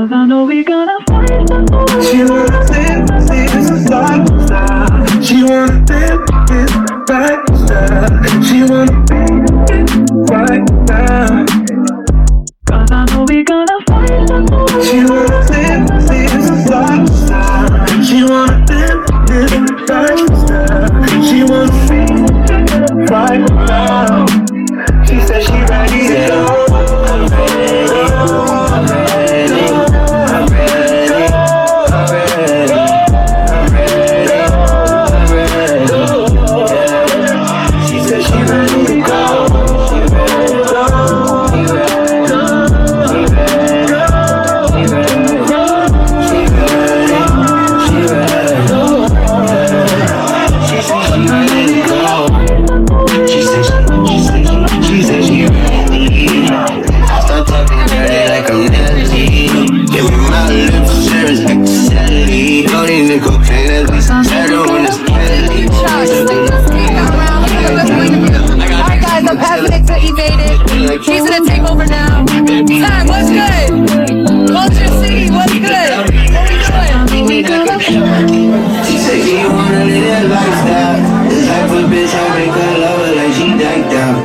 Cause I know we gonna find the She wanna dip, dip, lifestyle. She wanna dip, dip, lifestyle. She wanna be it right now. Cause I know we gonna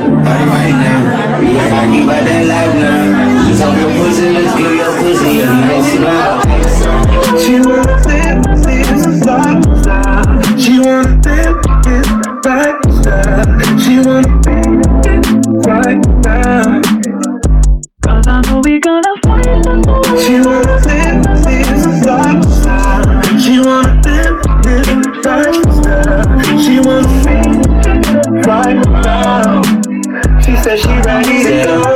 right, right now. We ain't talking about that life now. Just told your pussy, let's give your pussy a nice smile. She wanna dip, dip, slide, slide. She wanna dip, dip, back, slide. She wanna be right now. Cause I know we gonna. said she ready to go.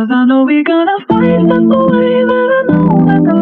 Cause I know we're gonna find a way that I know that